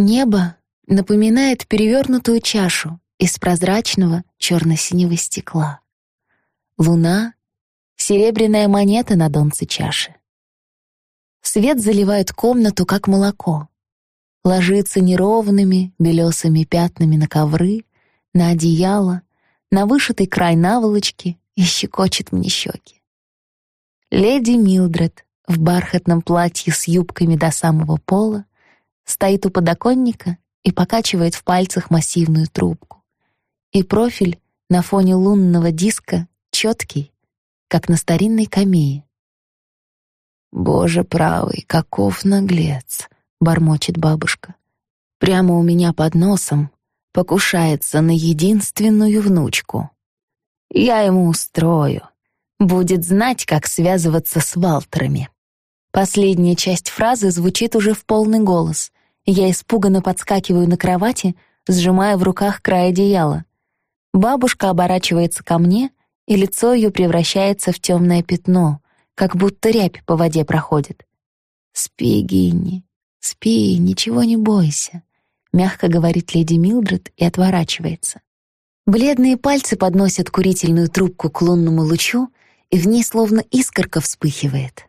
Небо напоминает перевернутую чашу из прозрачного черно-синего стекла. Луна — серебряная монета на донце чаши. Свет заливает комнату, как молоко. Ложится неровными белесыми пятнами на ковры, на одеяло, на вышитый край наволочки и щекочет мне щеки. Леди Милдред в бархатном платье с юбками до самого пола стоит у подоконника и покачивает в пальцах массивную трубку. И профиль на фоне лунного диска четкий, как на старинной камее. «Боже правый, каков наглец!» — бормочет бабушка. «Прямо у меня под носом покушается на единственную внучку. Я ему устрою. Будет знать, как связываться с Валтерами». Последняя часть фразы звучит уже в полный голос. Я испуганно подскакиваю на кровати, сжимая в руках край одеяла. Бабушка оборачивается ко мне, и лицо ее превращается в темное пятно, как будто рябь по воде проходит. «Спи, Гинни, спи, ничего не бойся», — мягко говорит леди Милдред и отворачивается. Бледные пальцы подносят курительную трубку к лунному лучу, и в ней словно искорка вспыхивает.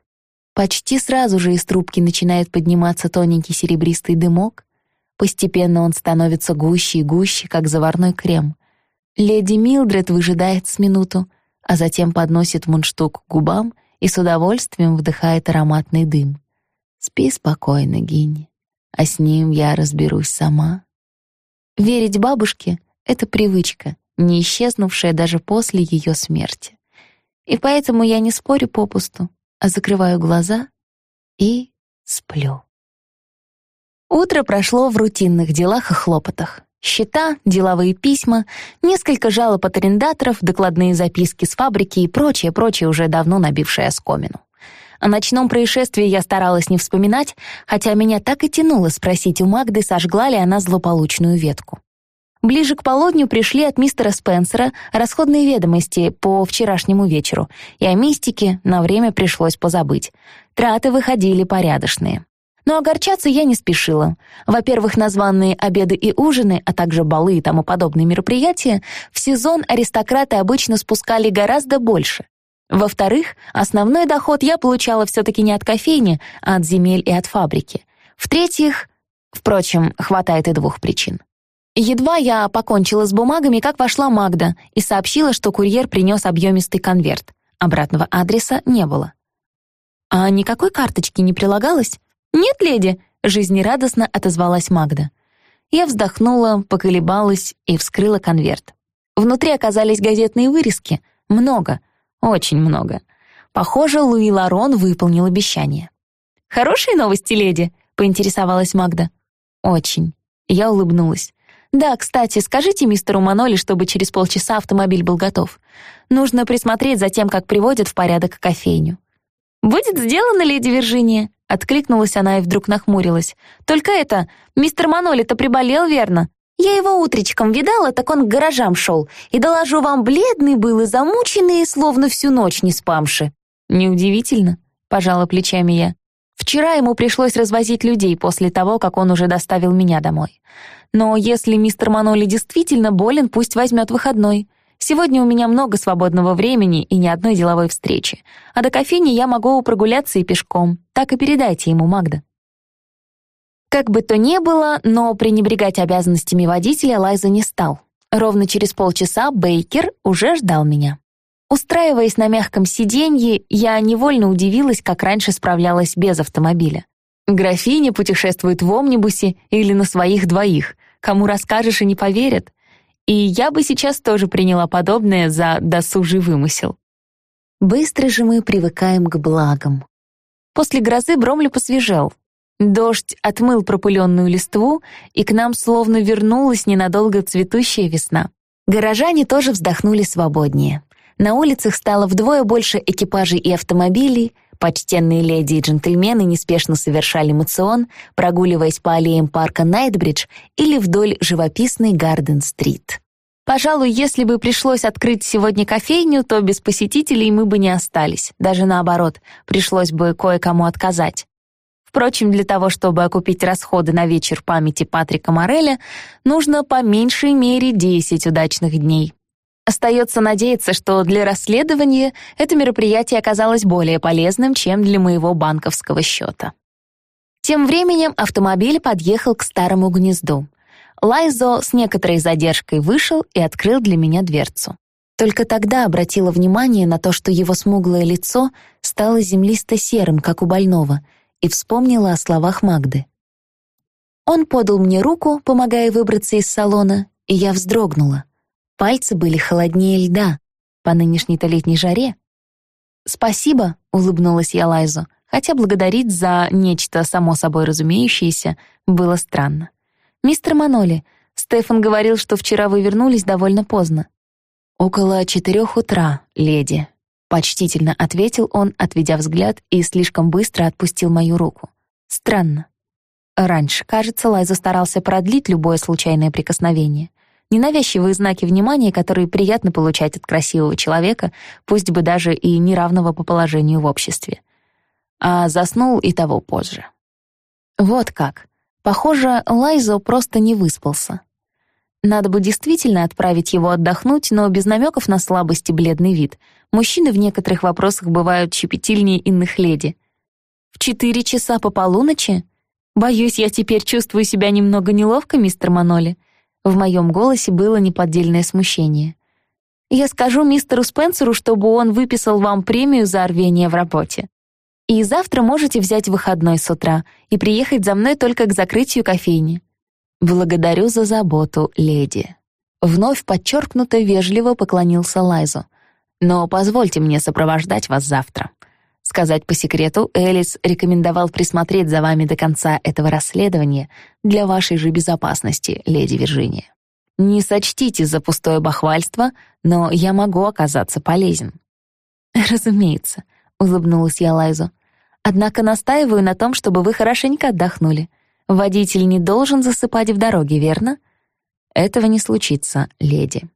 Почти сразу же из трубки начинает подниматься тоненький серебристый дымок. Постепенно он становится гуще и гуще, как заварной крем. Леди Милдред выжидает с минуту, а затем подносит мундштук к губам и с удовольствием вдыхает ароматный дым. Спи спокойно, Гинни, а с ним я разберусь сама. Верить бабушке — это привычка, не исчезнувшая даже после ее смерти. И поэтому я не спорю попусту, закрываю глаза и сплю. Утро прошло в рутинных делах и хлопотах. Счета, деловые письма, несколько жалоб от арендаторов, докладные записки с фабрики и прочее, прочее, уже давно набившее оскомину. О ночном происшествии я старалась не вспоминать, хотя меня так и тянуло спросить у Магды, сожгла ли она злополучную ветку. Ближе к полудню пришли от мистера Спенсера расходные ведомости по вчерашнему вечеру, и о мистике на время пришлось позабыть. Траты выходили порядочные. Но огорчаться я не спешила. Во-первых, названные обеды и ужины, а также балы и тому подобные мероприятия в сезон аристократы обычно спускали гораздо больше. Во-вторых, основной доход я получала все-таки не от кофейни, а от земель и от фабрики. В-третьих, впрочем, хватает и двух причин. Едва я покончила с бумагами, как вошла Магда и сообщила, что курьер принес объемистый конверт. Обратного адреса не было. А никакой карточки не прилагалось? «Нет, леди», — жизнерадостно отозвалась Магда. Я вздохнула, поколебалась и вскрыла конверт. Внутри оказались газетные вырезки. Много, очень много. Похоже, Луи Ларон выполнил обещание. «Хорошие новости, леди?» — поинтересовалась Магда. «Очень». Я улыбнулась. «Да, кстати, скажите мистеру Маноли, чтобы через полчаса автомобиль был готов. Нужно присмотреть за тем, как приводят в порядок кофейню». «Будет сделано, леди Виржиния», Откликнулась она и вдруг нахмурилась. «Только это, мистер Маноли-то приболел, верно? Я его утречком видала, так он к гаражам шел. И доложу вам, бледный был и замученный, словно всю ночь не спамши». «Неудивительно», — пожала плечами я. «Вчера ему пришлось развозить людей после того, как он уже доставил меня домой. Но если мистер Маноли действительно болен, пусть возьмет выходной. Сегодня у меня много свободного времени и ни одной деловой встречи. А до кофейни я могу прогуляться и пешком. Так и передайте ему, Магда». Как бы то ни было, но пренебрегать обязанностями водителя Лайза не стал. Ровно через полчаса Бейкер уже ждал меня. Устраиваясь на мягком сиденье, я невольно удивилась, как раньше справлялась без автомобиля. Графиня путешествует в омнибусе или на своих двоих. Кому расскажешь и не поверят. И я бы сейчас тоже приняла подобное за досужий вымысел. Быстро же мы привыкаем к благам. После грозы Бромли посвежел. Дождь отмыл пропыленную листву, и к нам словно вернулась ненадолго цветущая весна. Горожане тоже вздохнули свободнее. На улицах стало вдвое больше экипажей и автомобилей, почтенные леди и джентльмены неспешно совершали мацион, прогуливаясь по аллеям парка Найтбридж или вдоль живописной Гарден-стрит. Пожалуй, если бы пришлось открыть сегодня кофейню, то без посетителей мы бы не остались. Даже наоборот, пришлось бы кое-кому отказать. Впрочем, для того, чтобы окупить расходы на вечер памяти Патрика Мореля, нужно по меньшей мере 10 удачных дней. Остается надеяться, что для расследования это мероприятие оказалось более полезным, чем для моего банковского счета. Тем временем автомобиль подъехал к старому гнезду. Лайзо с некоторой задержкой вышел и открыл для меня дверцу. Только тогда обратила внимание на то, что его смуглое лицо стало землисто-серым, как у больного, и вспомнила о словах Магды. Он подал мне руку, помогая выбраться из салона, и я вздрогнула. Пальцы были холоднее льда по нынешней-то летней жаре. «Спасибо», — улыбнулась я Лайзу, хотя благодарить за нечто само собой разумеющееся было странно. «Мистер Маноли, Стефан говорил, что вчера вы вернулись довольно поздно». «Около четырех утра, леди», — почтительно ответил он, отведя взгляд, и слишком быстро отпустил мою руку. «Странно». Раньше, кажется, Лайза старался продлить любое случайное прикосновение ненавязчивые знаки внимания, которые приятно получать от красивого человека, пусть бы даже и неравного по положению в обществе. А заснул и того позже. Вот как. Похоже, Лайзо просто не выспался. Надо бы действительно отправить его отдохнуть, но без намеков на слабость и бледный вид. Мужчины в некоторых вопросах бывают щепетильнее иных леди. В четыре часа по полуночи? Боюсь, я теперь чувствую себя немного неловко, мистер Маноли. В моем голосе было неподдельное смущение. «Я скажу мистеру Спенсеру, чтобы он выписал вам премию за рвение в работе. И завтра можете взять выходной с утра и приехать за мной только к закрытию кофейни». «Благодарю за заботу, леди». Вновь подчеркнуто вежливо поклонился Лайзу. «Но позвольте мне сопровождать вас завтра». Сказать по секрету, Элис рекомендовал присмотреть за вами до конца этого расследования для вашей же безопасности, леди Виржиния. Не сочтите за пустое бахвальство, но я могу оказаться полезен». «Разумеется», — улыбнулась я Лайзу. «Однако настаиваю на том, чтобы вы хорошенько отдохнули. Водитель не должен засыпать в дороге, верно?» «Этого не случится, леди».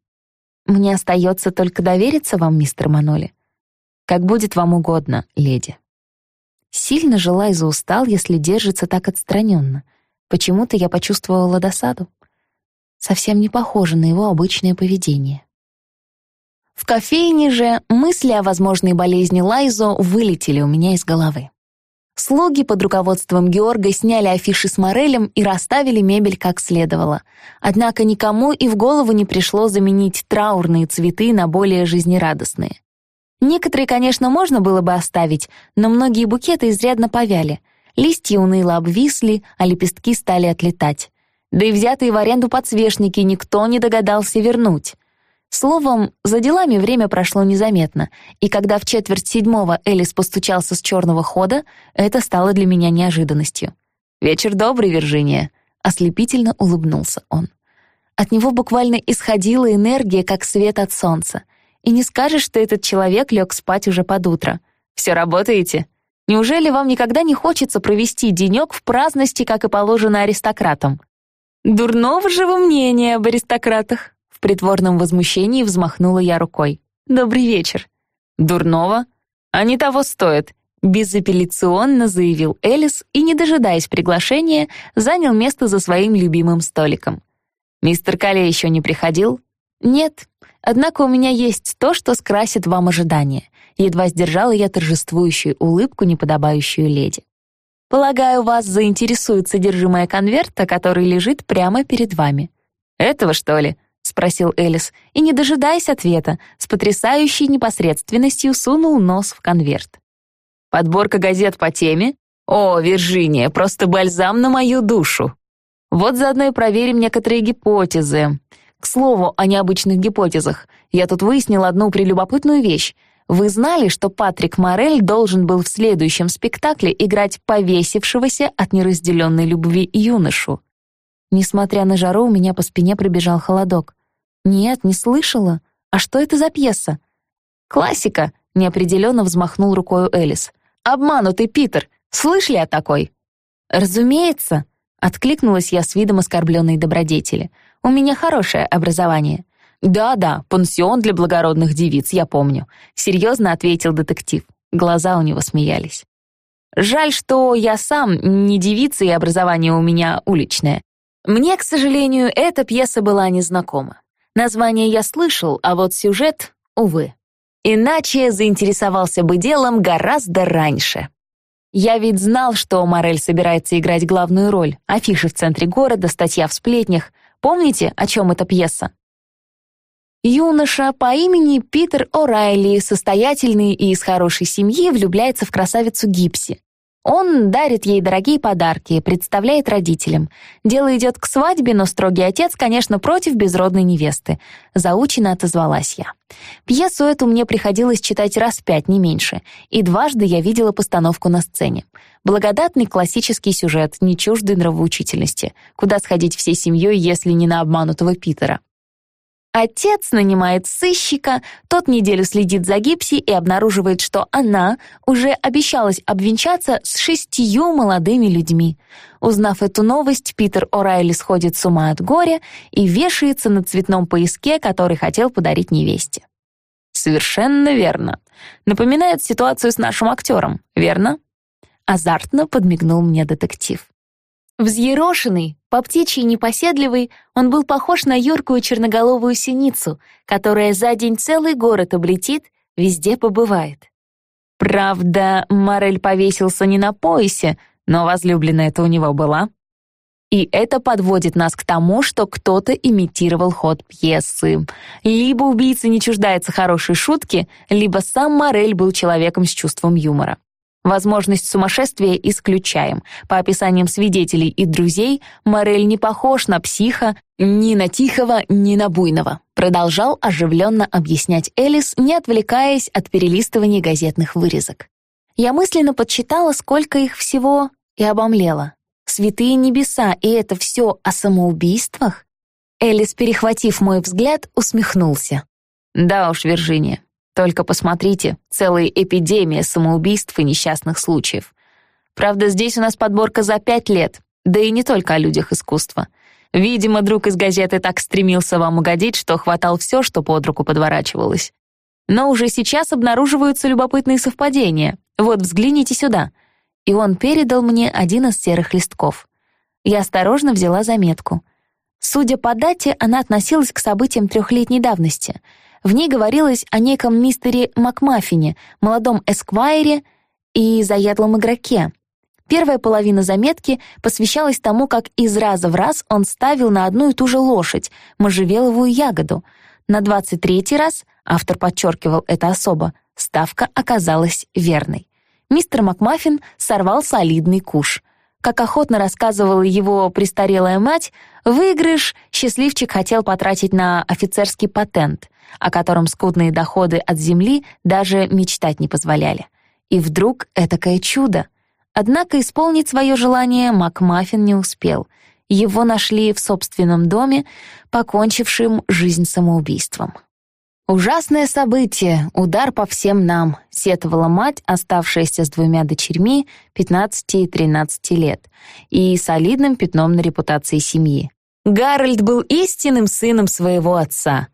«Мне остается только довериться вам, мистер Маноли. Как будет вам угодно, леди». Сильно же Лайза устал, если держится так отстраненно. Почему-то я почувствовала досаду. Совсем не похоже на его обычное поведение. В кофейне же мысли о возможной болезни Лайзо вылетели у меня из головы. Слуги под руководством Георга сняли афиши с Морелем и расставили мебель как следовало. Однако никому и в голову не пришло заменить траурные цветы на более жизнерадостные. Некоторые, конечно, можно было бы оставить, но многие букеты изрядно повяли. Листья уныло обвисли, а лепестки стали отлетать. Да и взятые в аренду подсвечники никто не догадался вернуть. Словом, за делами время прошло незаметно, и когда в четверть седьмого Элис постучался с черного хода, это стало для меня неожиданностью. «Вечер добрый, Виржиния», — ослепительно улыбнулся он. От него буквально исходила энергия, как свет от солнца. И не скажешь, что этот человек лег спать уже под утро. Все работаете? Неужели вам никогда не хочется провести денек в праздности, как и положено аристократам? Дурного же вы мнения об аристократах. В притворном возмущении взмахнула я рукой. Добрый вечер. Дурного? Они того стоят. Безапелляционно заявил Элис и, не дожидаясь приглашения, занял место за своим любимым столиком. «Мистер Калли еще не приходил?» «Нет, Однако у меня есть то, что скрасит вам ожидания. Едва сдержала я торжествующую улыбку, неподобающую леди. Полагаю, вас заинтересует содержимое конверта, который лежит прямо перед вами. Этого, что ли? спросил Элис, и, не дожидаясь ответа, с потрясающей непосредственностью сунул нос в конверт. Подборка газет по теме? О, Виржиния, просто бальзам на мою душу. Вот заодно и проверим некоторые гипотезы. К слову о необычных гипотезах, я тут выяснила одну прелюбопытную вещь. Вы знали, что Патрик Морель должен был в следующем спектакле играть повесившегося от неразделенной любви юношу? Несмотря на жару, у меня по спине пробежал холодок. Нет, не слышала. А что это за пьеса? Классика, неопределенно взмахнул рукой Элис. Обманутый Питер. Слышали о такой? Разумеется, откликнулась я с видом оскорбленной добродетели. У меня хорошее образование». «Да-да, пансион для благородных девиц, я помню», — серьезно ответил детектив. Глаза у него смеялись. Жаль, что я сам не девица и образование у меня уличное. Мне, к сожалению, эта пьеса была незнакома. Название я слышал, а вот сюжет — увы. Иначе заинтересовался бы делом гораздо раньше. Я ведь знал, что Морель собирается играть главную роль. Афиши в центре города, статья в сплетнях. Помните, о чем эта пьеса? Юноша по имени Питер О'Райли, состоятельный и из хорошей семьи, влюбляется в красавицу Гипси. Он дарит ей дорогие подарки, представляет родителям. Дело идет к свадьбе, но строгий отец, конечно, против безродной невесты. Заучено отозвалась я. Пьесу эту мне приходилось читать раз пять, не меньше. И дважды я видела постановку на сцене. Благодатный классический сюжет, не чуждый нравоучительности. Куда сходить всей семьей, если не на обманутого Питера? Отец нанимает сыщика, тот неделю следит за Гипси и обнаруживает, что она уже обещалась обвенчаться с шестью молодыми людьми. Узнав эту новость, Питер О'Райли сходит с ума от горя и вешается на цветном пояске, который хотел подарить невесте. Совершенно верно. Напоминает ситуацию с нашим актером, верно? Азартно подмигнул мне детектив. Взъерошенный, по птичьи непоседливый, он был похож на юркую черноголовую синицу, которая за день целый город облетит, везде побывает. Правда, Морель повесился не на поясе, но возлюбленная это у него была. И это подводит нас к тому, что кто-то имитировал ход пьесы. Либо убийца не чуждается хорошей шутки, либо сам Морель был человеком с чувством юмора. Возможность сумасшествия исключаем. По описаниям свидетелей и друзей, Морель не похож на психа, ни на тихого, ни на буйного. Продолжал оживленно объяснять Элис, не отвлекаясь от перелистывания газетных вырезок. Я мысленно подсчитала, сколько их всего, и обомлела. Святые небеса, и это все о самоубийствах? Элис, перехватив мой взгляд, усмехнулся. «Да уж, Виржиния, только посмотрите, целая эпидемия самоубийств и несчастных случаев. Правда, здесь у нас подборка за пять лет, да и не только о людях искусства. Видимо, друг из газеты так стремился вам угодить, что хватал все, что под руку подворачивалось. Но уже сейчас обнаруживаются любопытные совпадения. Вот, взгляните сюда. И он передал мне один из серых листков. Я осторожно взяла заметку. Судя по дате, она относилась к событиям трехлетней давности — в ней говорилось о неком мистере Макмаффине, молодом эсквайре и заядлом игроке. Первая половина заметки посвящалась тому, как из раза в раз он ставил на одну и ту же лошадь, можжевеловую ягоду. На двадцать третий раз, автор подчеркивал это особо, ставка оказалась верной. Мистер Макмаффин сорвал солидный куш. Как охотно рассказывала его престарелая мать, выигрыш счастливчик хотел потратить на офицерский патент о котором скудные доходы от земли даже мечтать не позволяли. И вдруг этакое чудо. Однако исполнить свое желание Макмаффин не успел. Его нашли в собственном доме, покончившим жизнь самоубийством. «Ужасное событие, удар по всем нам», — сетовала мать, оставшаяся с двумя дочерьми 15 и 13 лет, и солидным пятном на репутации семьи. Гарольд был истинным сыном своего отца.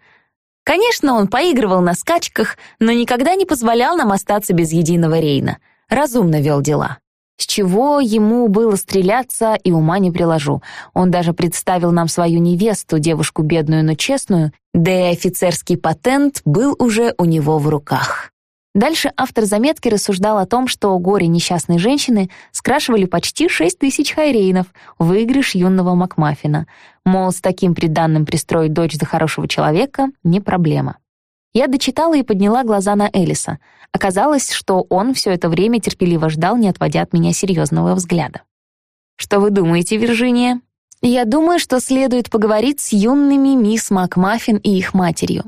Конечно, он поигрывал на скачках, но никогда не позволял нам остаться без единого Рейна. Разумно вел дела. С чего ему было стреляться, и ума не приложу. Он даже представил нам свою невесту, девушку бедную, но честную, да и офицерский патент был уже у него в руках. Дальше автор заметки рассуждал о том, что горе несчастной женщины скрашивали почти 6 тысяч хайрейнов, выигрыш юного Макмаффина. Мол, с таким приданным пристроить дочь за хорошего человека — не проблема. Я дочитала и подняла глаза на Элиса. Оказалось, что он все это время терпеливо ждал, не отводя от меня серьезного взгляда. «Что вы думаете, Виржиния?» «Я думаю, что следует поговорить с юными мисс Макмаффин и их матерью.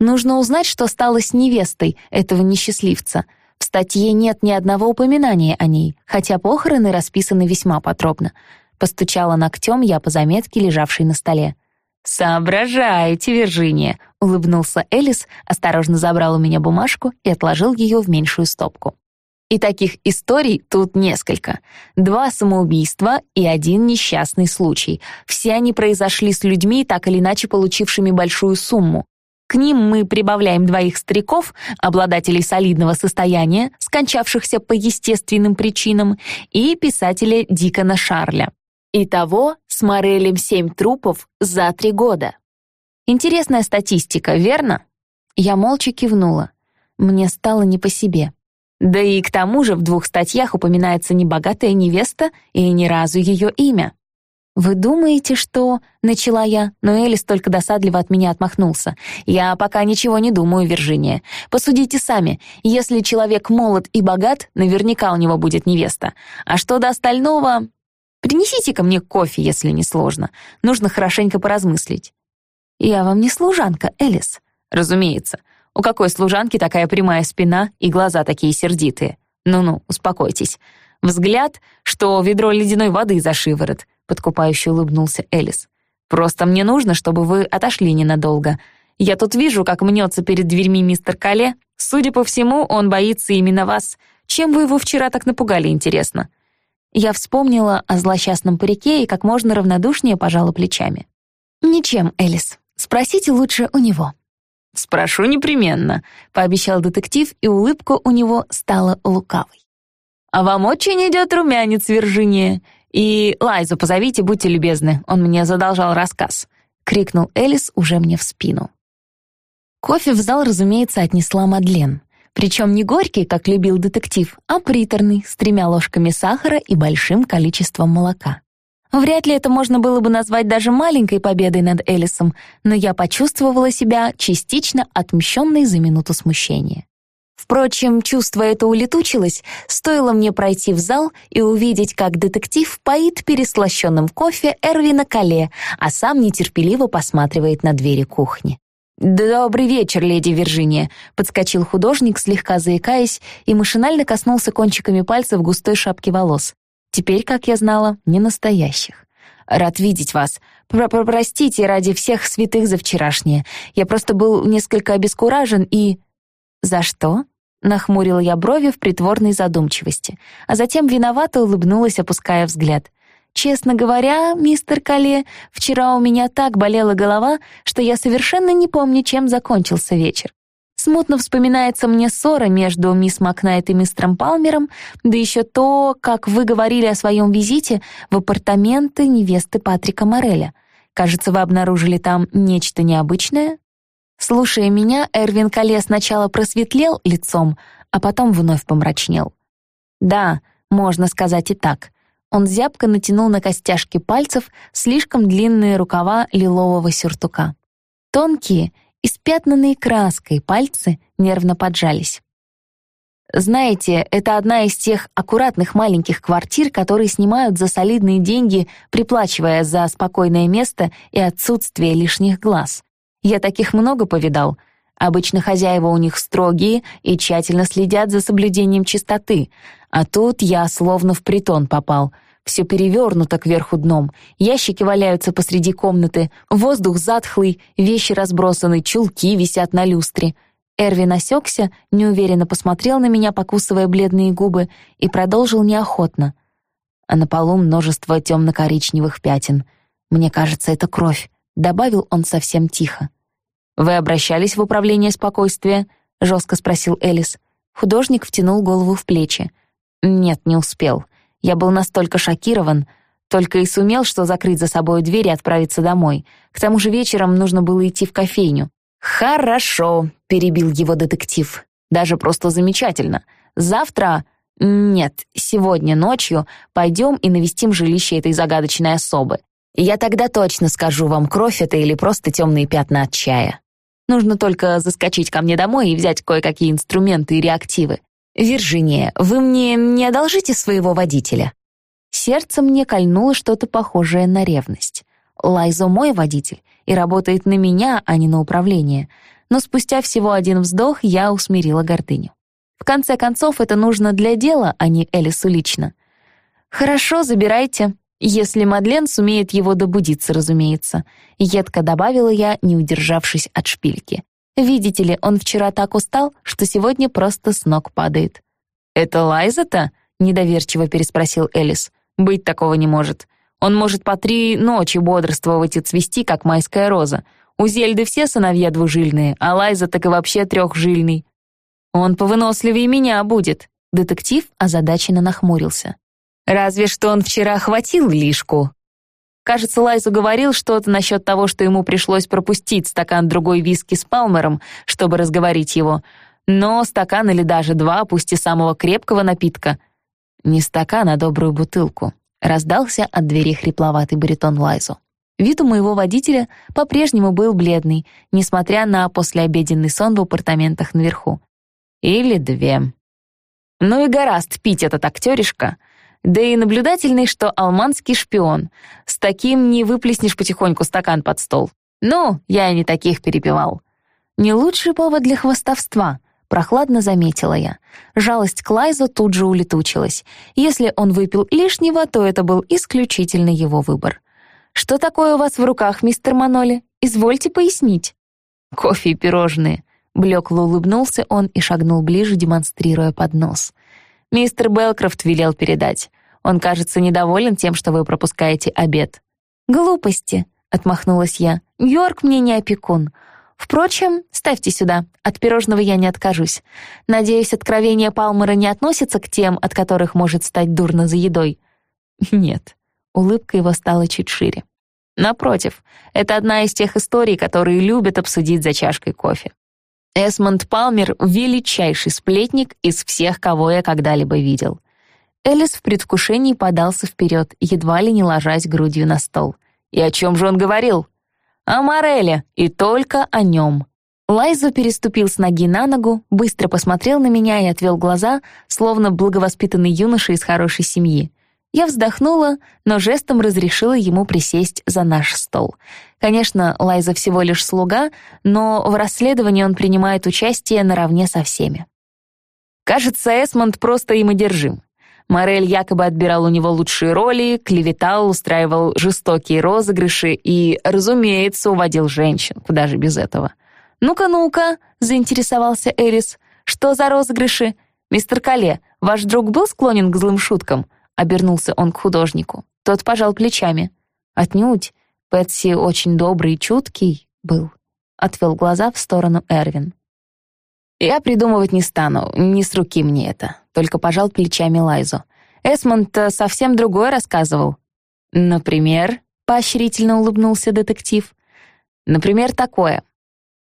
Нужно узнать, что стало с невестой этого несчастливца. В статье нет ни одного упоминания о ней, хотя похороны расписаны весьма подробно. Постучала ногтем я по заметке, лежавшей на столе. «Соображаете, Виржиния!» — улыбнулся Элис, осторожно забрал у меня бумажку и отложил ее в меньшую стопку. И таких историй тут несколько. Два самоубийства и один несчастный случай. Все они произошли с людьми, так или иначе получившими большую сумму. К ним мы прибавляем двоих стариков, обладателей солидного состояния, скончавшихся по естественным причинам, и писателя Дикона Шарля. Итого с Морелем семь трупов за три года. Интересная статистика, верно? Я молча кивнула. Мне стало не по себе. Да и к тому же в двух статьях упоминается небогатая невеста и ни разу ее имя. «Вы думаете, что...» — начала я, но Элис только досадливо от меня отмахнулся. «Я пока ничего не думаю, Виржиния. Посудите сами. Если человек молод и богат, наверняка у него будет невеста. А что до остального... Принесите-ка мне кофе, если не сложно. Нужно хорошенько поразмыслить». «Я вам не служанка, Элис». «Разумеется. У какой служанки такая прямая спина и глаза такие сердитые? Ну-ну, успокойтесь. Взгляд, что ведро ледяной воды за шиворот подкупающе улыбнулся Элис. «Просто мне нужно, чтобы вы отошли ненадолго. Я тут вижу, как мнется перед дверьми мистер Кале. Судя по всему, он боится именно вас. Чем вы его вчера так напугали, интересно?» Я вспомнила о злосчастном парике и как можно равнодушнее пожала плечами. «Ничем, Элис. Спросите лучше у него». «Спрошу непременно», — пообещал детектив, и улыбка у него стала лукавой. «А вам очень идет румянец, Виржиния. «И Лайзу позовите, будьте любезны, он мне задолжал рассказ», — крикнул Элис уже мне в спину. Кофе в зал, разумеется, отнесла Мадлен. Причем не горький, как любил детектив, а приторный, с тремя ложками сахара и большим количеством молока. Вряд ли это можно было бы назвать даже маленькой победой над Элисом, но я почувствовала себя частично отмщенной за минуту смущения. Впрочем, чувство это улетучилось, стоило мне пройти в зал и увидеть, как детектив поит переслащенным кофе Эрвина Кале, а сам нетерпеливо посматривает на двери кухни. «Добрый вечер, леди Виржиния», — подскочил художник, слегка заикаясь, и машинально коснулся кончиками пальцев густой шапки волос. Теперь, как я знала, не настоящих. «Рад видеть вас. Про Простите ради всех святых за вчерашнее. Я просто был несколько обескуражен и...» «За что?» — нахмурила я брови в притворной задумчивости, а затем виновато улыбнулась, опуская взгляд. «Честно говоря, мистер Кале, вчера у меня так болела голова, что я совершенно не помню, чем закончился вечер. Смутно вспоминается мне ссора между мисс Макнайт и мистером Палмером, да еще то, как вы говорили о своем визите в апартаменты невесты Патрика Мореля. Кажется, вы обнаружили там нечто необычное?» Слушая меня, Эрвин Кале сначала просветлел лицом, а потом вновь помрачнел. Да, можно сказать и так. Он зябко натянул на костяшки пальцев слишком длинные рукава лилового сюртука. Тонкие, испятнанные краской пальцы нервно поджались. Знаете, это одна из тех аккуратных маленьких квартир, которые снимают за солидные деньги, приплачивая за спокойное место и отсутствие лишних глаз. Я таких много повидал. Обычно хозяева у них строгие и тщательно следят за соблюдением чистоты. А тут я словно в притон попал. Все перевернуто кверху дном. Ящики валяются посреди комнаты, воздух затхлый, вещи разбросаны, чулки висят на люстре. Эрвин осекся, неуверенно посмотрел на меня, покусывая бледные губы, и продолжил неохотно. А на полу множество темно-коричневых пятен. Мне кажется, это кровь добавил он совсем тихо. «Вы обращались в управление спокойствия?» — жестко спросил Элис. Художник втянул голову в плечи. «Нет, не успел. Я был настолько шокирован, только и сумел, что закрыть за собой дверь и отправиться домой. К тому же вечером нужно было идти в кофейню». «Хорошо», — перебил его детектив. «Даже просто замечательно. Завтра...» «Нет, сегодня ночью пойдем и навестим жилище этой загадочной особы. Я тогда точно скажу вам, кровь это или просто темные пятна от чая. Нужно только заскочить ко мне домой и взять кое-какие инструменты и реактивы. Виржиния, вы мне не одолжите своего водителя?» Сердце мне кольнуло что-то похожее на ревность. Лайзо мой водитель и работает на меня, а не на управление. Но спустя всего один вздох я усмирила гордыню. В конце концов, это нужно для дела, а не Элису лично. «Хорошо, забирайте», если Мадлен сумеет его добудиться, разумеется. Едко добавила я, не удержавшись от шпильки. Видите ли, он вчера так устал, что сегодня просто с ног падает. «Это Лайза-то?» — недоверчиво переспросил Элис. «Быть такого не может. Он может по три ночи бодрствовать и цвести, как майская роза. У Зельды все сыновья двужильные, а Лайза так и вообще трехжильный. Он повыносливее меня будет». Детектив озадаченно нахмурился. «Разве что он вчера хватил лишку». Кажется, Лайзу говорил что-то насчет того, что ему пришлось пропустить стакан другой виски с Палмером, чтобы разговорить его. Но стакан или даже два, пусть и самого крепкого напитка. Не стакан, а добрую бутылку. Раздался от двери хрипловатый баритон Лайзу. Вид у моего водителя по-прежнему был бледный, несмотря на послеобеденный сон в апартаментах наверху. Или две. Ну и гораст пить этот актеришка. Да и наблюдательный, что алманский шпион. С таким не выплеснешь потихоньку стакан под стол. Ну, я и не таких перепевал. Не лучший повод для хвастовства, прохладно заметила я. Жалость к Лайзу тут же улетучилась. Если он выпил лишнего, то это был исключительно его выбор. «Что такое у вас в руках, мистер Маноли? Извольте пояснить». «Кофе и пирожные». Блекло улыбнулся он и шагнул ближе, демонстрируя поднос. «Мистер Белкрофт велел передать. Он, кажется, недоволен тем, что вы пропускаете обед». «Глупости», — отмахнулась я. «Йорк мне не опекун. Впрочем, ставьте сюда, от пирожного я не откажусь. Надеюсь, откровение Палмера не относится к тем, от которых может стать дурно за едой». «Нет», Улыбка его стала чуть шире. Напротив, это одна из тех историй, которые любят обсудить за чашкой кофе. Эсмонд Палмер — величайший сплетник из всех, кого я когда-либо видел. Элис в предвкушении подался вперед, едва ли не ложась грудью на стол. И о чем же он говорил? О Мореле, и только о нем. Лайзо переступил с ноги на ногу, быстро посмотрел на меня и отвел глаза, словно благовоспитанный юноша из хорошей семьи. Я вздохнула, но жестом разрешила ему присесть за наш стол. Конечно, Лайза всего лишь слуга, но в расследовании он принимает участие наравне со всеми. Кажется, Эсмонд просто им одержим. Морель якобы отбирал у него лучшие роли, клеветал, устраивал жестокие розыгрыши и, разумеется, уводил женщин, куда же без этого. «Ну-ка, ну-ка», — заинтересовался Эрис, — «что за розыгрыши? Мистер Кале, ваш друг был склонен к злым шуткам?» Обернулся он к художнику. Тот пожал плечами. Отнюдь. Пэтси очень добрый и чуткий был. Отвел глаза в сторону Эрвин. «Я придумывать не стану, не с руки мне это», только пожал плечами Лайзу. Эсмонд совсем другое рассказывал. «Например?» — поощрительно улыбнулся детектив. «Например, такое.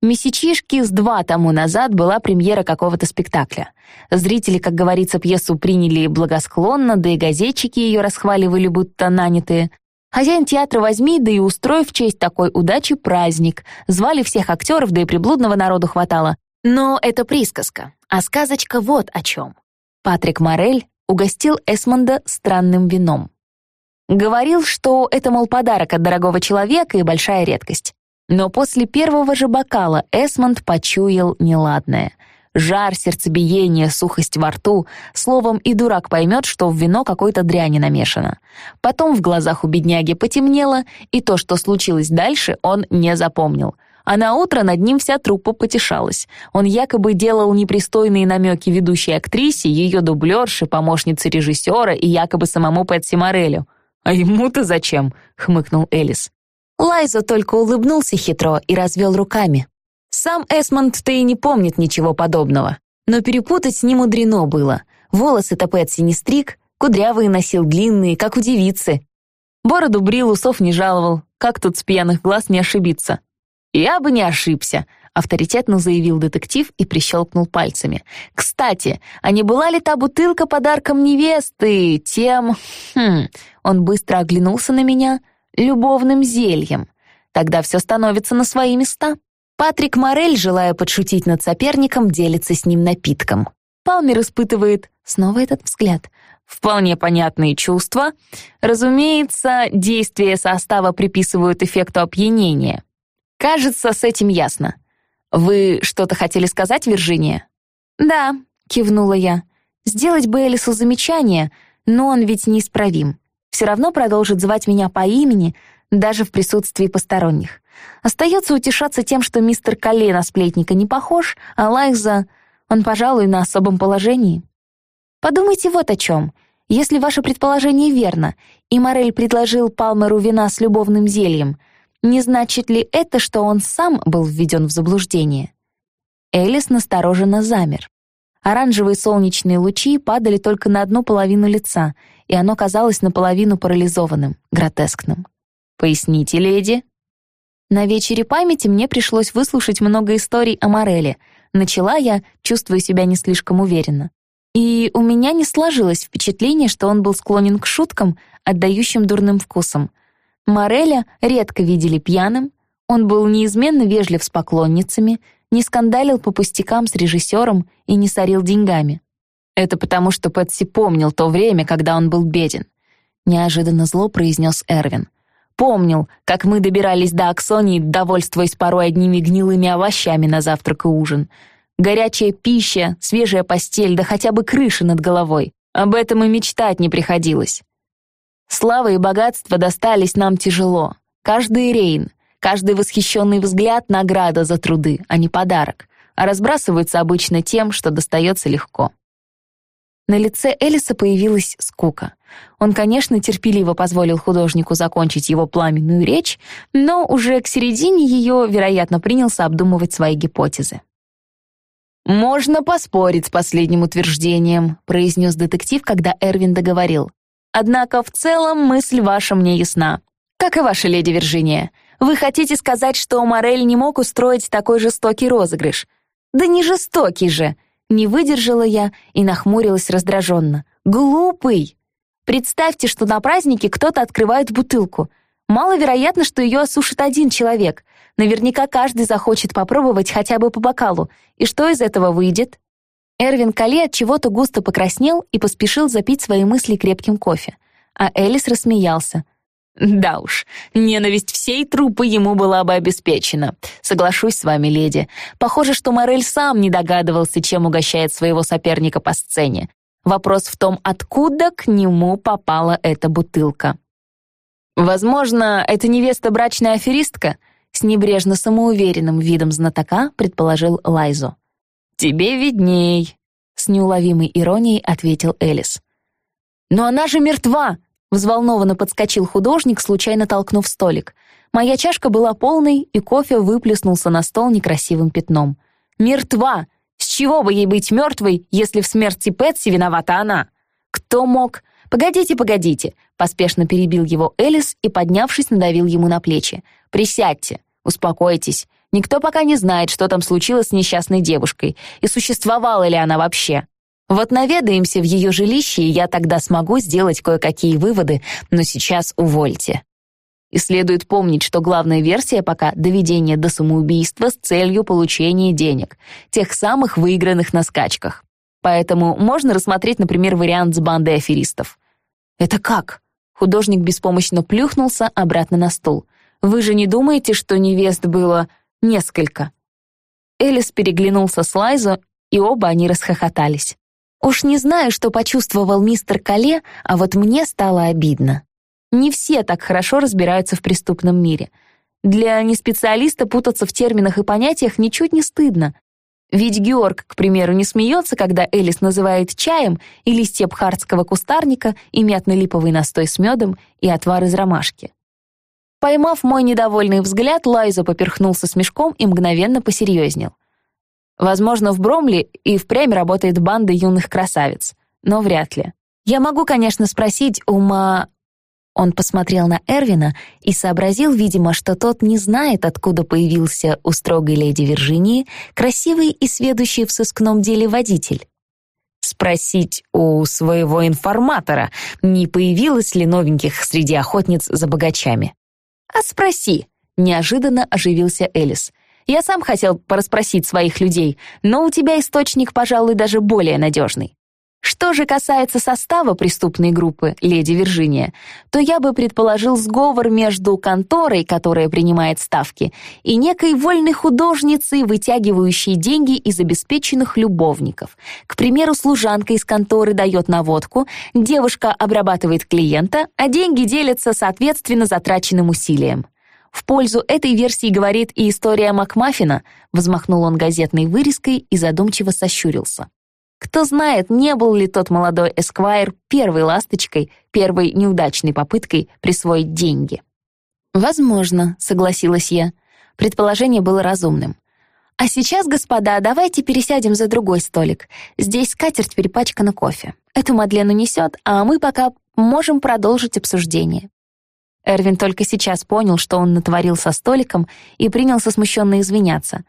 Месячишки с два тому назад была премьера какого-то спектакля. Зрители, как говорится, пьесу приняли благосклонно, да и газетчики ее расхваливали, будто нанятые. Хозяин театра возьми, да и устрой в честь такой удачи праздник. Звали всех актеров, да и приблудного народу хватало. Но это присказка, а сказочка вот о чем. Патрик Морель угостил Эсмонда странным вином. Говорил, что это, мол, подарок от дорогого человека и большая редкость. Но после первого же бокала Эсмонд почуял неладное. Жар, сердцебиение, сухость во рту. Словом, и дурак поймет, что в вино какой-то дряни намешано. Потом в глазах у бедняги потемнело, и то, что случилось дальше, он не запомнил. А на утро над ним вся труппа потешалась. Он якобы делал непристойные намеки ведущей актрисе, ее дублерше, помощнице режиссера и якобы самому Пэтси Морелю. «А ему-то зачем?» — хмыкнул Элис. Лайза только улыбнулся хитро и развел руками. Сам Эсмонд-то и не помнит ничего подобного. Но перепутать не мудрено было. Волосы-то Пэтси не стриг, кудрявые носил длинные, как у девицы. Бороду брил, усов не жаловал. Как тут с пьяных глаз не ошибиться? «Я бы не ошибся», — авторитетно заявил детектив и прищелкнул пальцами. «Кстати, а не была ли та бутылка подарком невесты тем...» хм, Он быстро оглянулся на меня — любовным зельем. Тогда все становится на свои места. Патрик Морель, желая подшутить над соперником, делится с ним напитком. Палмер испытывает снова этот взгляд. Вполне понятные чувства. Разумеется, действия состава приписывают эффекту опьянения. Кажется, с этим ясно. Вы что-то хотели сказать, Виржиния? Да, кивнула я. Сделать бы Элису замечание, но он ведь неисправим все равно продолжит звать меня по имени, даже в присутствии посторонних. Остается утешаться тем, что мистер Калле на сплетника не похож, а Лайза, он, пожалуй, на особом положении. Подумайте вот о чем. Если ваше предположение верно, и Морель предложил Палмеру вина с любовным зельем, Не значит ли это, что он сам был введен в заблуждение? Элис настороженно замер. Оранжевые солнечные лучи падали только на одну половину лица, и оно казалось наполовину парализованным, гротескным. «Поясните, леди?» На вечере памяти мне пришлось выслушать много историй о Мореле. Начала я, чувствуя себя не слишком уверенно. И у меня не сложилось впечатление, что он был склонен к шуткам, отдающим дурным вкусом. Мореля редко видели пьяным, он был неизменно вежлив с поклонницами, не скандалил по пустякам с режиссером и не сорил деньгами. Это потому, что Пэтси помнил то время, когда он был беден. Неожиданно зло произнес Эрвин. Помнил, как мы добирались до Аксонии, довольствуясь порой одними гнилыми овощами на завтрак и ужин. Горячая пища, свежая постель, да хотя бы крыша над головой. Об этом и мечтать не приходилось. Слава и богатство достались нам тяжело. Каждый рейн, каждый восхищенный взгляд — награда за труды, а не подарок, а разбрасываются обычно тем, что достается легко. На лице Элиса появилась скука. Он, конечно, терпеливо позволил художнику закончить его пламенную речь, но уже к середине ее, вероятно, принялся обдумывать свои гипотезы. «Можно поспорить с последним утверждением», произнес детектив, когда Эрвин договорил. «Однако в целом мысль ваша мне ясна. Как и ваша леди Виржиния. Вы хотите сказать, что Морель не мог устроить такой жестокий розыгрыш? Да не жестокий же!» Не выдержала я и нахмурилась раздраженно. «Глупый! Представьте, что на празднике кто-то открывает бутылку. Маловероятно, что ее осушит один человек. Наверняка каждый захочет попробовать хотя бы по бокалу. И что из этого выйдет?» Эрвин Кале от чего-то густо покраснел и поспешил запить свои мысли крепким кофе. А Элис рассмеялся. Да уж, ненависть всей труппы ему была бы обеспечена. Соглашусь с вами, леди. Похоже, что Морель сам не догадывался, чем угощает своего соперника по сцене. Вопрос в том, откуда к нему попала эта бутылка. Возможно, это невеста брачная аферистка? С небрежно самоуверенным видом знатока предположил Лайзо. «Тебе видней», — с неуловимой иронией ответил Элис. «Но она же мертва!» Взволнованно подскочил художник, случайно толкнув столик. Моя чашка была полной, и кофе выплеснулся на стол некрасивым пятном. «Мертва! С чего бы ей быть мертвой, если в смерти Пэтси виновата она? Кто мог? Погодите, погодите!» Поспешно перебил его Элис и, поднявшись, надавил ему на плечи. «Присядьте, успокойтесь. Никто пока не знает, что там случилось с несчастной девушкой, и существовала ли она вообще. Вот наведаемся в ее жилище, и я тогда смогу сделать кое-какие выводы, но сейчас увольте. И следует помнить, что главная версия пока — доведение до самоубийства с целью получения денег, тех самых выигранных на скачках. Поэтому можно рассмотреть, например, вариант с бандой аферистов. «Это как?» Художник беспомощно плюхнулся обратно на стул. «Вы же не думаете, что невест было несколько?» Элис переглянулся с Лайзо, и оба они расхохотались. Уж не знаю, что почувствовал мистер Кале, а вот мне стало обидно. Не все так хорошо разбираются в преступном мире. Для неспециалиста путаться в терминах и понятиях ничуть не стыдно. Ведь Георг, к примеру, не смеется, когда Элис называет чаем и листья бхарского кустарника, и мятно-липовый настой с медом, и отвар из ромашки. Поймав мой недовольный взгляд, Лайза поперхнулся смешком и мгновенно посерьезнел — Возможно, в Бромли и впрямь работает банда юных красавиц, но вряд ли. Я могу, конечно, спросить у Ма... Он посмотрел на Эрвина и сообразил, видимо, что тот не знает, откуда появился у строгой леди Виржинии красивый и сведущий в сыскном деле водитель. Спросить у своего информатора, не появилось ли новеньких среди охотниц за богачами. «А спроси», — неожиданно оживился Элис. Я сам хотел порасспросить своих людей, но у тебя источник, пожалуй, даже более надежный. Что же касается состава преступной группы «Леди Виржиния», то я бы предположил сговор между конторой, которая принимает ставки, и некой вольной художницей, вытягивающей деньги из обеспеченных любовников. К примеру, служанка из конторы дает наводку, девушка обрабатывает клиента, а деньги делятся соответственно затраченным усилием. В пользу этой версии говорит и история Макмаффина, взмахнул он газетной вырезкой и задумчиво сощурился. Кто знает, не был ли тот молодой эсквайр первой ласточкой, первой неудачной попыткой присвоить деньги. «Возможно», — согласилась я. Предположение было разумным. «А сейчас, господа, давайте пересядем за другой столик. Здесь скатерть перепачкана кофе. Эту Мадлену несет, а мы пока можем продолжить обсуждение». Эрвин только сейчас понял, что он натворил со столиком, и принялся смущенно извиняться.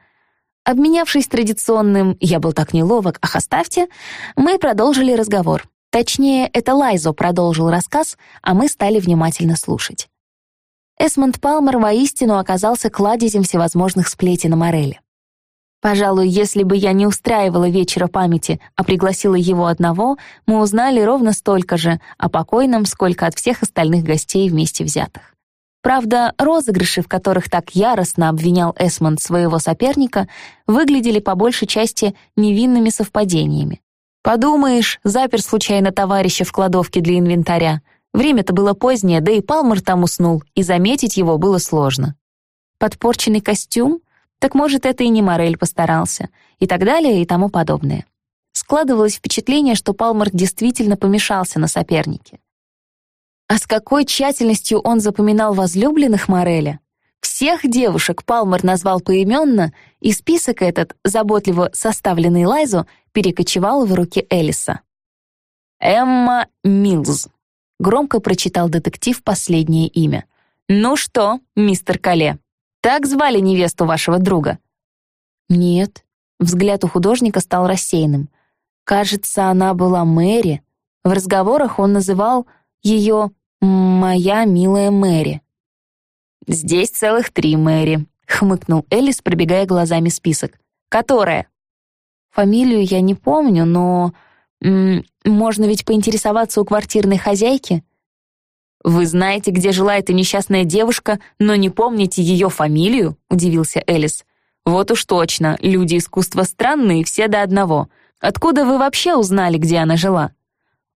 Обменявшись традиционным «я был так неловок, ах, оставьте», мы продолжили разговор. Точнее, это Лайзо продолжил рассказ, а мы стали внимательно слушать. Эсмонд Палмер воистину оказался кладезем всевозможных сплетен о Мореле. Пожалуй, если бы я не устраивала вечера памяти, а пригласила его одного, мы узнали ровно столько же о покойном, сколько от всех остальных гостей вместе взятых. Правда, розыгрыши, в которых так яростно обвинял Эсмонд своего соперника, выглядели по большей части невинными совпадениями. Подумаешь, запер случайно товарища в кладовке для инвентаря — Время-то было позднее, да и Палмер там уснул, и заметить его было сложно. Подпорченный костюм? Так может, это и не Морель постарался. И так далее, и тому подобное. Складывалось впечатление, что Палмер действительно помешался на сопернике. А с какой тщательностью он запоминал возлюбленных Мореля? Всех девушек Палмер назвал поименно, и список этот, заботливо составленный Лайзу, перекочевал в руки Элиса. Эмма Милз. Громко прочитал детектив последнее имя. «Ну что, мистер Кале, так звали невесту вашего друга?» «Нет». Взгляд у художника стал рассеянным. «Кажется, она была Мэри. В разговорах он называл ее «моя милая Мэри». «Здесь целых три Мэри», — хмыкнул Элис, пробегая глазами список. «Которая?» «Фамилию я не помню, но можно ведь поинтересоваться у квартирной хозяйки. «Вы знаете, где жила эта несчастная девушка, но не помните ее фамилию?» — удивился Элис. «Вот уж точно, люди искусства странные, все до одного. Откуда вы вообще узнали, где она жила?»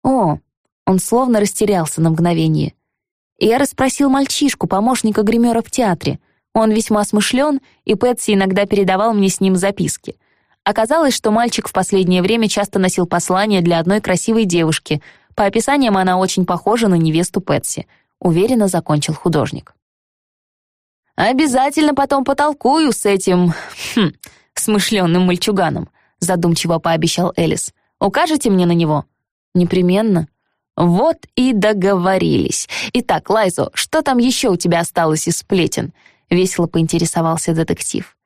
«О!» — он словно растерялся на мгновение. Я расспросил мальчишку, помощника гримера в театре. Он весьма смышлен, и Пэтси иногда передавал мне с ним записки — Оказалось, что мальчик в последнее время часто носил послание для одной красивой девушки. По описаниям она очень похожа на невесту Пэтси. Уверенно закончил художник. «Обязательно потом потолкую с этим... Хм, смышленным мальчуганом», задумчиво пообещал Элис. «Укажете мне на него?» «Непременно». «Вот и договорились. Итак, Лайзо, что там еще у тебя осталось из сплетен?» Весело поинтересовался детектив.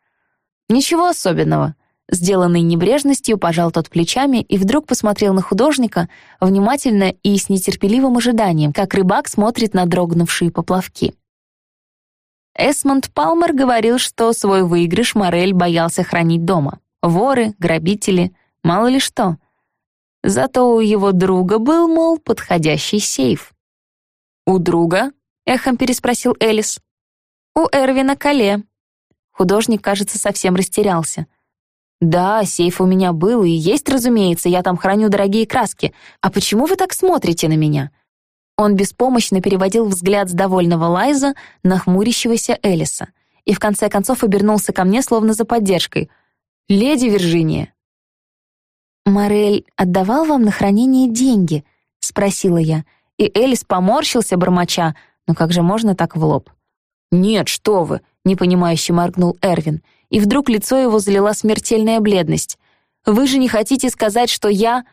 «Ничего особенного. Сделанный небрежностью, пожал тот плечами и вдруг посмотрел на художника внимательно и с нетерпеливым ожиданием, как рыбак смотрит на дрогнувшие поплавки. Эсмонд Палмер говорил, что свой выигрыш Морель боялся хранить дома. Воры, грабители, мало ли что. Зато у его друга был, мол, подходящий сейф. «У друга?» — эхом переспросил Элис. «У Эрвина Кале». Художник, кажется, совсем растерялся. «Да, сейф у меня был и есть, разумеется, я там храню дорогие краски. А почему вы так смотрите на меня?» Он беспомощно переводил взгляд с довольного Лайза на хмурящегося Элиса и в конце концов обернулся ко мне словно за поддержкой. «Леди Виржиния!» «Морель отдавал вам на хранение деньги?» — спросила я, и Элис поморщился, бормоча, «Ну как же можно так в лоб?» «Нет, что вы!» — непонимающе моргнул Эрвин — и вдруг лицо его залила смертельная бледность. «Вы же не хотите сказать, что я...»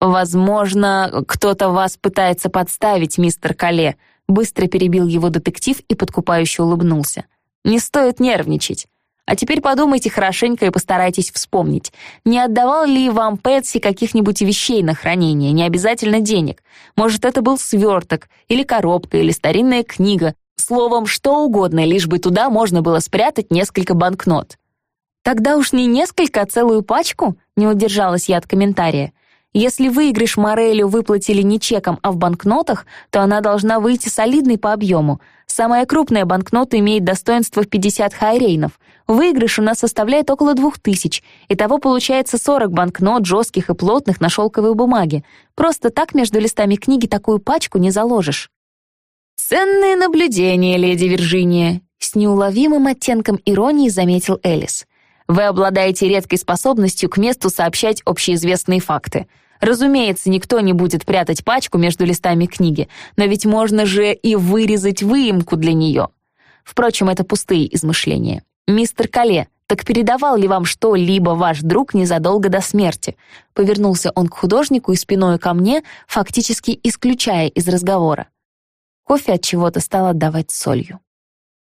«Возможно, кто-то вас пытается подставить, мистер Кале», быстро перебил его детектив и подкупающе улыбнулся. «Не стоит нервничать. А теперь подумайте хорошенько и постарайтесь вспомнить, не отдавал ли вам Пэтси каких-нибудь вещей на хранение, не обязательно денег. Может, это был сверток, или коробка, или старинная книга, Словом, что угодно, лишь бы туда можно было спрятать несколько банкнот. Тогда уж не несколько, а целую пачку, не удержалась я от комментария. Если выигрыш Морелю выплатили не чеком, а в банкнотах, то она должна выйти солидной по объему. Самая крупная банкнота имеет достоинство в 50 хайрейнов. Выигрыш у нас составляет около 2000. Итого получается 40 банкнот, жестких и плотных, на шелковой бумаге. Просто так между листами книги такую пачку не заложишь. «Ценные наблюдения, леди Виржиния», — с неуловимым оттенком иронии заметил Элис. «Вы обладаете редкой способностью к месту сообщать общеизвестные факты. Разумеется, никто не будет прятать пачку между листами книги, но ведь можно же и вырезать выемку для нее. Впрочем, это пустые измышления. Мистер Кале, так передавал ли вам что-либо ваш друг незадолго до смерти? Повернулся он к художнику и спиной ко мне, фактически исключая из разговора. Кофе от чего-то стал отдавать солью.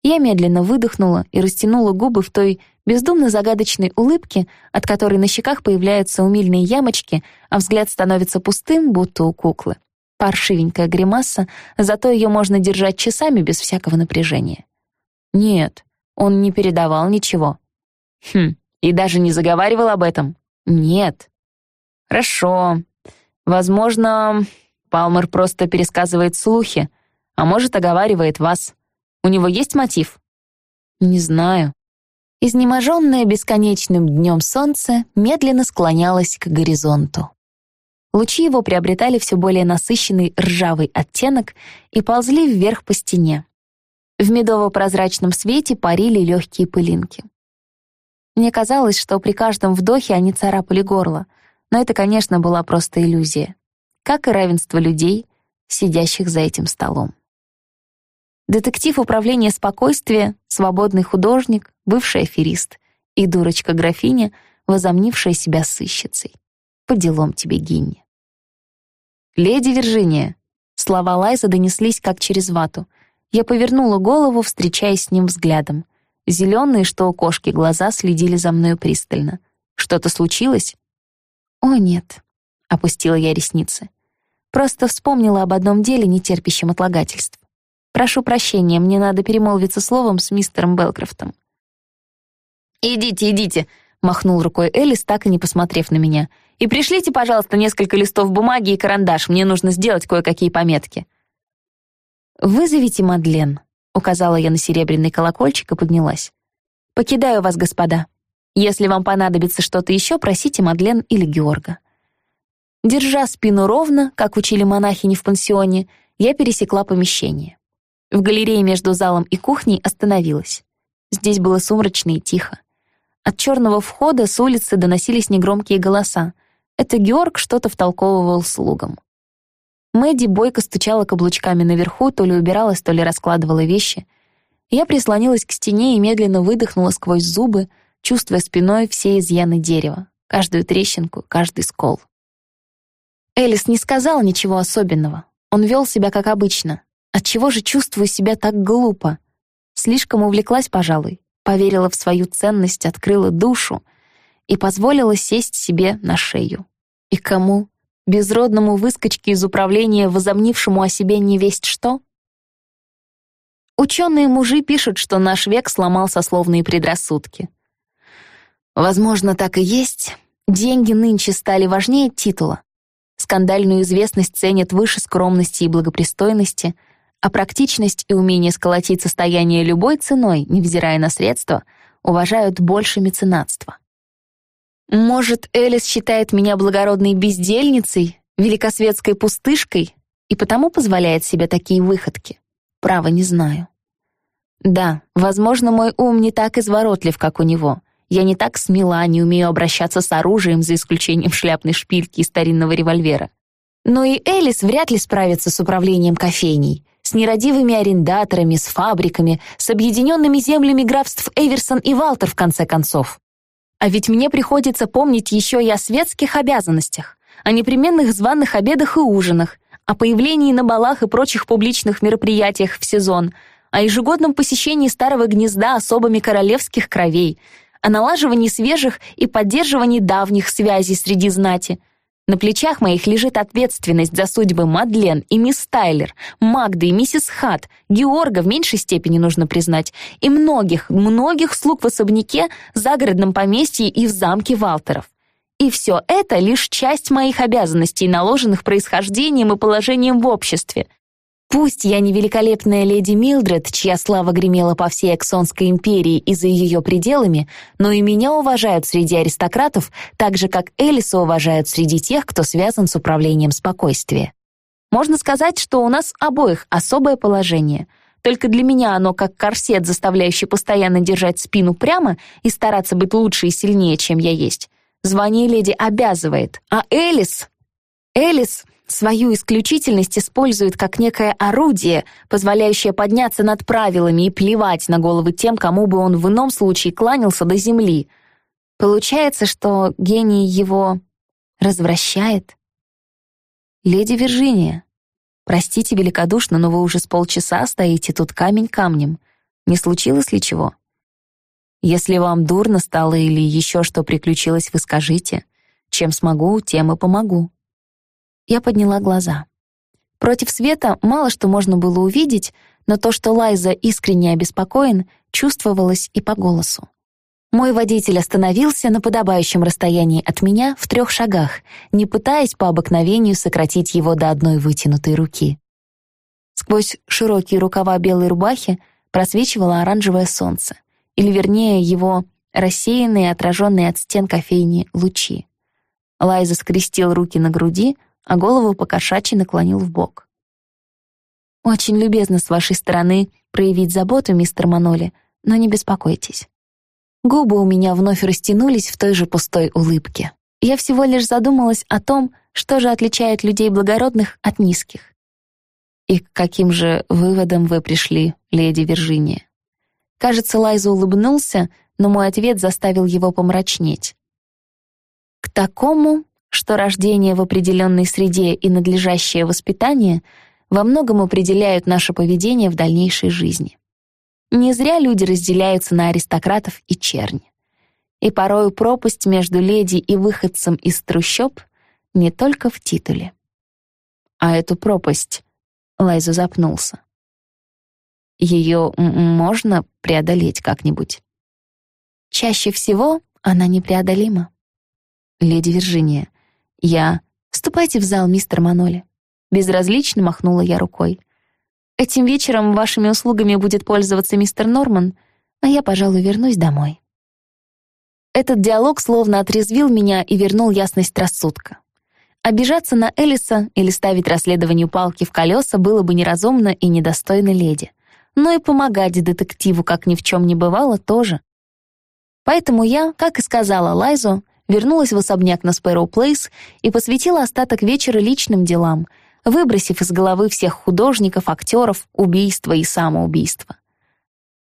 Я медленно выдохнула и растянула губы в той бездумно-загадочной улыбке, от которой на щеках появляются умильные ямочки, а взгляд становится пустым, будто у куклы. Паршивенькая гримаса, зато ее можно держать часами без всякого напряжения. Нет, он не передавал ничего. Хм, и даже не заговаривал об этом? Нет. Хорошо. Возможно, Палмер просто пересказывает слухи, а может, оговаривает вас. У него есть мотив? Не знаю. Изнеможенное бесконечным днем солнце медленно склонялось к горизонту. Лучи его приобретали все более насыщенный ржавый оттенок и ползли вверх по стене. В медово-прозрачном свете парили легкие пылинки. Мне казалось, что при каждом вдохе они царапали горло, но это, конечно, была просто иллюзия, как и равенство людей, сидящих за этим столом. Детектив управления спокойствия, свободный художник, бывший аферист и дурочка-графиня, возомнившая себя сыщицей. По делам тебе, Гинни. «Леди Виржиния!» Слова Лайза донеслись как через вату. Я повернула голову, встречаясь с ним взглядом. Зеленые, что у кошки, глаза следили за мною пристально. «Что-то случилось?» «О, нет», — опустила я ресницы. «Просто вспомнила об одном деле, не терпящем отлагательств. Прошу прощения, мне надо перемолвиться словом с мистером Белкрофтом». «Идите, идите», — махнул рукой Элис, так и не посмотрев на меня. «И пришлите, пожалуйста, несколько листов бумаги и карандаш, мне нужно сделать кое-какие пометки». «Вызовите Мадлен», — указала я на серебряный колокольчик и поднялась. «Покидаю вас, господа. Если вам понадобится что-то еще, просите Мадлен или Георга». Держа спину ровно, как учили монахини в пансионе, я пересекла помещение. В галерее между залом и кухней остановилась. Здесь было сумрачно и тихо. От черного входа с улицы доносились негромкие голоса. Это Георг что-то втолковывал слугам. Мэдди бойко стучала каблучками наверху, то ли убиралась, то ли раскладывала вещи. Я прислонилась к стене и медленно выдохнула сквозь зубы, чувствуя спиной все изъяны дерева, каждую трещинку, каждый скол. Элис не сказал ничего особенного. Он вел себя как обычно, Отчего же чувствую себя так глупо? Слишком увлеклась, пожалуй, поверила в свою ценность, открыла душу и позволила сесть себе на шею. И кому? Безродному выскочке из управления, возомнившему о себе не весть что? Ученые мужи пишут, что наш век сломал сословные предрассудки. Возможно, так и есть. Деньги нынче стали важнее титула. Скандальную известность ценят выше скромности и благопристойности — а практичность и умение сколотить состояние любой ценой, невзирая на средства, уважают больше меценатства. Может, Элис считает меня благородной бездельницей, великосветской пустышкой и потому позволяет себе такие выходки? Право, не знаю. Да, возможно, мой ум не так изворотлив, как у него. Я не так смела, не умею обращаться с оружием, за исключением шляпной шпильки и старинного револьвера. Но и Элис вряд ли справится с управлением кофейней с нерадивыми арендаторами, с фабриками, с объединенными землями графств Эверсон и Валтер, в конце концов. А ведь мне приходится помнить еще и о светских обязанностях, о непременных званых обедах и ужинах, о появлении на балах и прочих публичных мероприятиях в сезон, о ежегодном посещении старого гнезда особами королевских кровей, о налаживании свежих и поддерживании давних связей среди знати — на плечах моих лежит ответственность за судьбы Мадлен и мисс Тайлер, Магды и миссис Хат, Георга в меньшей степени нужно признать, и многих, многих слуг в особняке, загородном поместье и в замке Валтеров. И все это лишь часть моих обязанностей, наложенных происхождением и положением в обществе. Пусть я не великолепная леди Милдред, чья слава гремела по всей Эксонской империи и за ее пределами, но и меня уважают среди аристократов, так же, как Элиса уважают среди тех, кто связан с управлением спокойствия. Можно сказать, что у нас обоих особое положение. Только для меня оно как корсет, заставляющий постоянно держать спину прямо и стараться быть лучше и сильнее, чем я есть. Звание леди обязывает, а Элис... Элис свою исключительность использует как некое орудие, позволяющее подняться над правилами и плевать на головы тем, кому бы он в ином случае кланялся до земли. Получается, что гений его развращает. «Леди Виржиния, простите великодушно, но вы уже с полчаса стоите тут камень камнем. Не случилось ли чего? Если вам дурно стало или еще что приключилось, вы скажите. Чем смогу, тем и помогу». Я подняла глаза. Против света мало что можно было увидеть, но то, что Лайза искренне обеспокоен, чувствовалось и по голосу. Мой водитель остановился на подобающем расстоянии от меня в трех шагах, не пытаясь по обыкновению сократить его до одной вытянутой руки. Сквозь широкие рукава белой рубахи просвечивало оранжевое солнце, или вернее его рассеянные, отраженные от стен кофейни лучи. Лайза скрестил руки на груди, а голову покошачьи наклонил в бок. «Очень любезно с вашей стороны проявить заботу, мистер Маноли, но не беспокойтесь. Губы у меня вновь растянулись в той же пустой улыбке. Я всего лишь задумалась о том, что же отличает людей благородных от низких. И к каким же выводам вы пришли, леди Виржиния? Кажется, Лайза улыбнулся, но мой ответ заставил его помрачнеть. К такому, что рождение в определенной среде и надлежащее воспитание во многом определяют наше поведение в дальнейшей жизни. Не зря люди разделяются на аристократов и черни. И порою пропасть между леди и выходцем из трущоб не только в титуле. А эту пропасть Лайзу запнулся. Ее можно преодолеть как-нибудь? Чаще всего она непреодолима. Леди Виржиния, я... Вступайте в зал, мистер Маноли. Безразлично махнула я рукой. Этим вечером вашими услугами будет пользоваться мистер Норман, а я, пожалуй, вернусь домой. Этот диалог словно отрезвил меня и вернул ясность рассудка. Обижаться на Элиса или ставить расследованию палки в колеса было бы неразумно и недостойно леди. Но и помогать детективу, как ни в чем не бывало, тоже. Поэтому я, как и сказала Лайзу, вернулась в особняк на Спэроу Плейс и посвятила остаток вечера личным делам, выбросив из головы всех художников, актеров, убийства и самоубийства.